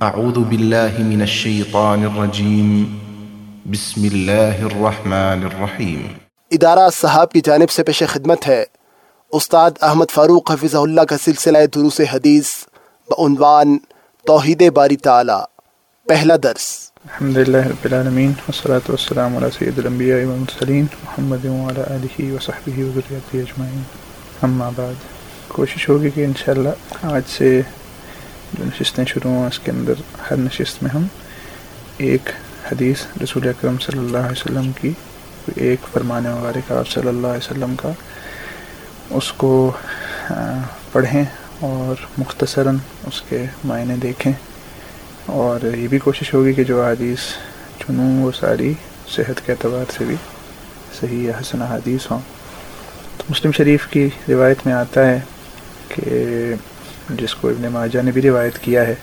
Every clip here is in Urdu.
اعوذ باللہ من الشیطان الرجیم بسم اللہ الرحمن الرحیم ادارہ صحاب کی جانب سے پیش خدمت ہے۔ استاد احمد فاروق حفظ اللہ کا سلسلہ دروس حدیث بعنوان توحید باری تعالی پہلا درس۔ الحمد للہ رب العالمین والصلاة والسلام علی سید الانبیاء والمرسلین محمد وعلی آلہ وصحبہ وذریتہ اجمعین۔ اما بعد کوشش ہوگی کہ انشاءاللہ آج سے جو نشستیں شروع ہوں، اس کے اندر ہر نشست میں ہم ایک حدیث رسول اکرم صلی اللہ علیہ وسلم کی ایک فرمان مبارک آپ صلی اللہ علیہ وسلم کا اس کو پڑھیں اور مختصراً اس کے معنی دیکھیں۔ اور یہ بھی کوشش ہوگی کہ جو حدیث چنوں وہ ساری صحت کے اعتبار سے بھی صحیح یا حسن حدیث ہوں۔ تو مسلم شریف کی روایت میں آتا ہے کہ جس کو ابن ماجہ نے بھی روایت کیا ہے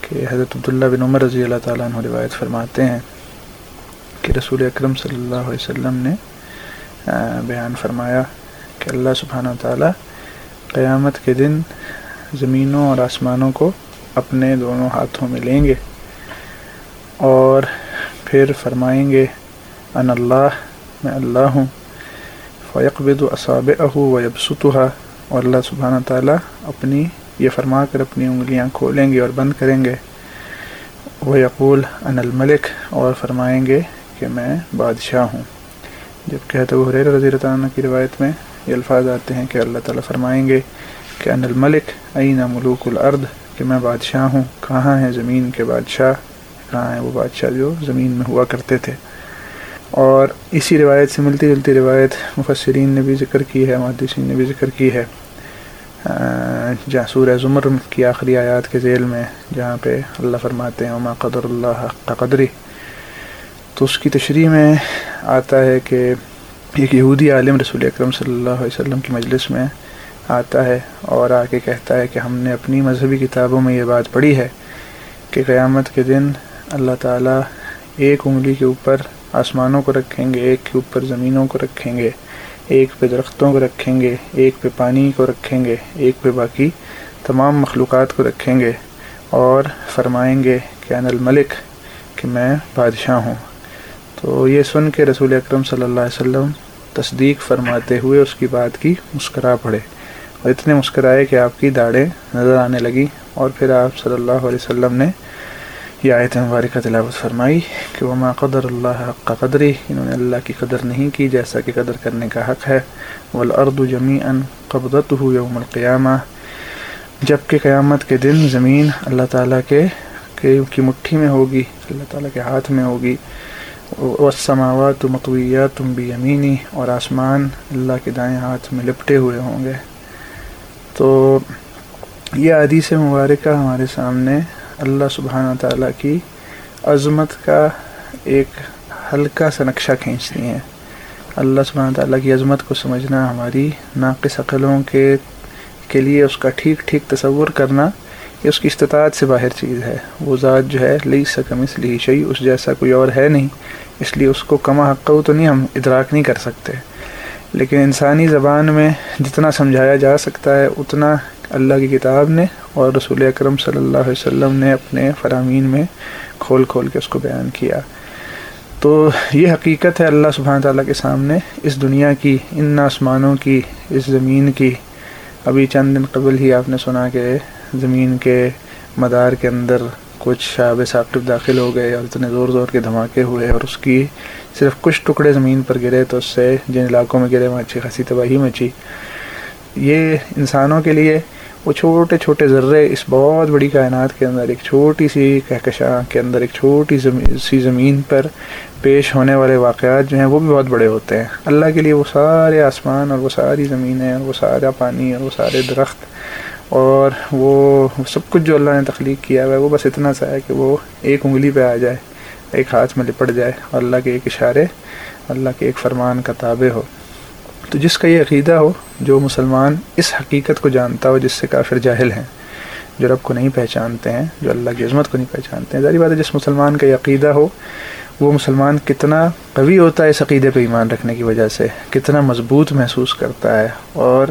کہ حضرت عبداللہ بن عمر رضی اللہ تعالیٰ عنہ روایت فرماتے ہیں کہ رسول اکرم صلی اللہ علیہ وسلم نے بیان فرمایا کہ اللہ سبحانہ تعالیٰ قیامت کے دن زمینوں اور آسمانوں کو اپنے دونوں ہاتھوں میں لیں گے اور پھر فرمائیں گے ان اللہ، میں اللہ ہوں فیقبد اصاب اہو و یبسطہ اور اللہ سبحانہ تعالیٰ اپنی یہ فرما کر اپنی انگلیاں کھولیں گے اور بند کریں گے۔ وہ یقول ان الملک؟ اور فرمائیں گے کہ میں بادشاہ ہوں۔ جب کہتے وہ حریر رضی اللہ عنہ کی روایت میں یہ الفاظ آتے ہیں کہ اللہ تعالیٰ فرمائیں گے کہ ان الملک عین ملوک الارض؟ کہ میں بادشاہ ہوں۔ کہاں ہیں زمین کے بادشاہ؟ کہاں ہیں وہ بادشاہ جو زمین میں ہوا کرتے تھے؟ اور اسی روایت سے ملتی جلتی روایت مفسرین نے بھی ذکر کی ہے، محدثین نے بھی ذکر کی ہے۔ جہاں سورہ زمر کی آخری آیات کے ذیل میں جہاں پہ اللہ فرماتے ہیں عما قدر اللہ کا قدری تو اس کی تشریح میں آتا ہے کہ ایک یہودی عالم رسول اکرم صلی اللہ علیہ وسلم کی مجلس میں آتا ہے اور آ کے کہتا ہے کہ ہم نے اپنی مذہبی کتابوں میں یہ بات پڑھی ہے کہ قیامت کے دن اللہ تعالیٰ ایک انگلی کے اوپر آسمانوں کو رکھیں گے، ایک کے اوپر زمینوں کو رکھیں گے، ایک پہ درختوں کو رکھیں گے، ایک پہ پانی کو رکھیں گے، ایک پہ باقی تمام مخلوقات کو رکھیں گے۔ اور فرمائیں گے کہ ان الملک، کہ میں بادشاہ ہوں۔ تو یہ سن کے رسول اکرم صلی اللہ علیہ وسلم تصدیق فرماتے ہوئے اس کی بات کی مسکرا پڑے۔ اور اتنے مسکرائے کہ آپ کی داڑھیں نظر آنے لگی اور پھر آپ صلی اللہ علیہ وسلم نے یہ آیت مبارکہ تلاوت فرمائی کہ وہ قدر اللہ حق کا قدری انہوں نے اللہ کی قدر نہیں کی جیسا کہ قدر کرنے کا حق ہے۔ والارض جمیعا قبضته یوم القیامہ جبکہ قیامت کے دن زمین اللہ تعالیٰ کے کی مٹھی میں ہوگی، اللہ تعالیٰ کے ہاتھ میں ہوگی۔ والسماوات مطویات بیمینی اور آسمان اللہ کے دائیں ہاتھ میں لپٹے ہوئے ہوں گے۔ تو یہ حدیث مبارکہ ہمارے سامنے اللہ سبحانہ تعالیٰ کی عظمت کا ایک ہلکا سا نقشہ کھینچتی ہیں۔ اللہ سبحانہ تعالیٰ کی عظمت کو سمجھنا ہماری ناقص عقلوں کے کے لیے اس کا ٹھیک ٹھیک تصور کرنا یہ اس کی استطاعت سے باہر چیز ہے۔ وہ ذات جو ہے لئی سکم اس لیے شعی اس جیسا کوئی اور ہے نہیں۔ اس لیے اس کو کما حق تو نہیں، ہم ادراک نہیں کر سکتے۔ لیکن انسانی زبان میں جتنا سمجھایا جا سکتا ہے، اتنا اللہ کی کتاب نے اور رسول اکرم صلی اللہ علیہ وسلم نے اپنے فرامین میں کھول کھول کے اس کو بیان کیا۔ تو یہ حقیقت ہے اللہ سبحانہ تعالیٰ کے سامنے۔ اس دنیا کی، ان آسمانوں کی، اس زمین کی۔ ابھی چند دن قبل ہی آپ نے سنا کہ زمین کے مدار کے اندر کچھ شاب ثاقب داخل ہو گئے اور اتنے زور زور کے دھماکے ہوئے اور اس کی صرف کچھ ٹکڑے زمین پر گرے تو اس سے جن علاقوں میں گرے وہاں اچھی خاصی تباہی مچی۔ یہ انسانوں کے لیے وہ چھوٹے چھوٹے ذرے اس بہت بڑی کائنات کے اندر، ایک چھوٹی سی کہکشاں کے اندر، ایک چھوٹی سی زمین پر پیش ہونے والے واقعات جو ہیں وہ بھی بہت بڑے ہوتے ہیں۔ اللہ کے لیے وہ سارے آسمان اور وہ ساری زمینیں اور وہ سارا پانی اور وہ سارے درخت اور وہ سب کچھ جو اللہ نے تخلیق کیا ہوا ہے، وہ بس اتنا سا ہے کہ وہ ایک انگلی پہ آ جائے، ایک ہاتھ میں لپٹ جائے اور اللہ کے ایک اشارے، اللہ کے ایک فرمان کا تابع ہو۔ تو جس کا یہ عقیدہ ہو، جو مسلمان اس حقیقت کو جانتا ہو جس سے کافر جاہل ہیں، جو رب کو نہیں پہچانتے ہیں، جو اللہ کی عظمت کو نہیں پہچانتے ہیں۔ ظاہری بات ہے، جس مسلمان کا یہ عقیدہ ہو، وہ مسلمان کتنا قوی ہوتا ہے اس عقیدے پہ ایمان رکھنے کی وجہ سے، کتنا مضبوط محسوس کرتا ہے۔ اور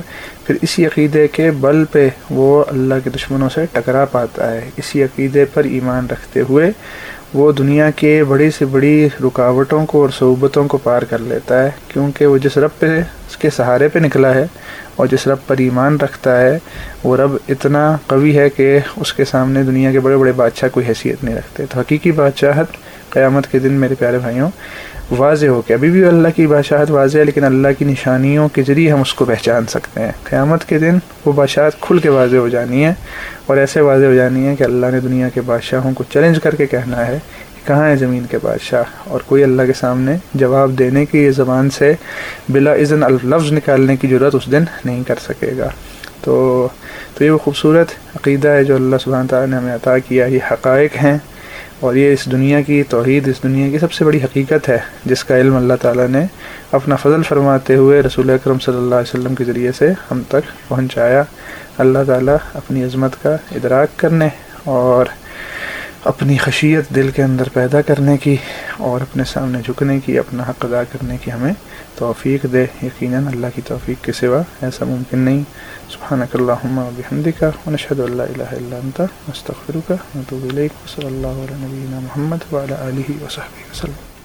پھر اسی عقیدے کے بل پہ وہ اللہ کے دشمنوں سے ٹکرا پاتا ہے۔ اسی عقیدے پر ایمان رکھتے ہوئے وہ دنیا کے بڑی سے بڑی رکاوٹوں کو اور صعوبتوں کو پار کر لیتا ہے، کیونکہ وہ جس رب پہ اس کے سہارے پہ نکلا ہے اور جس رب پر ایمان رکھتا ہے، وہ رب اتنا قوی ہے کہ اس کے سامنے دنیا کے بڑے بڑے بادشاہ کوئی حیثیت نہیں رکھتے۔ تو حقیقی بادشاہت قیامت کے دن میرے پیارے بھائیوں واضح ہو کے ابھی بھی اللہ کی بادشاہت واضح ہے، لیکن اللہ کی نشانیوں کے ذریعے ہم اس کو پہچان سکتے ہیں۔ قیامت کے دن وہ بادشاہت کھل کے واضح ہو جانی ہے اور ایسے واضح ہو جانی ہے کہ اللہ نے دنیا کے بادشاہوں کو چیلنج کر کے کہنا ہے کہاں ہے زمین کے بادشاہ؟ اور کوئی اللہ کے سامنے جواب دینے کی یہ زبان سے بلا اذن لفظ نکالنے کی ضرورت اس دن نہیں کر سکے گا۔ تو تو یہ وہ خوبصورت عقیدہ ہے جو اللہ سبحانہ تعالیٰ نے ہمیں عطا کیا۔ یہ حقائق ہیں اور یہ اس دنیا کی توحید، اس دنیا کی سب سے بڑی حقیقت ہے، جس کا علم اللہ تعالیٰ نے اپنا فضل فرماتے ہوئے رسول اکرم صلی اللہ علیہ وسلم کے ذریعے سے ہم تک پہنچایا۔ اللہ تعالیٰ اپنی عظمت کا ادراک کرنے اور اپنی خشیت دل کے اندر پیدا کرنے کی اور اپنے سامنے جھکنے کی، اپنا حق ادا کرنے کی ہمیں توفیق دے۔ یقیناً اللہ کی توفیق کے سوا ایسا ممکن نہیں۔ سبحان اللهم وبحمدك ونشهد ان اللہ الہ الا انت نستغفرك ونتوب اليك وصلى الله على محمد وعلى اله وسلم۔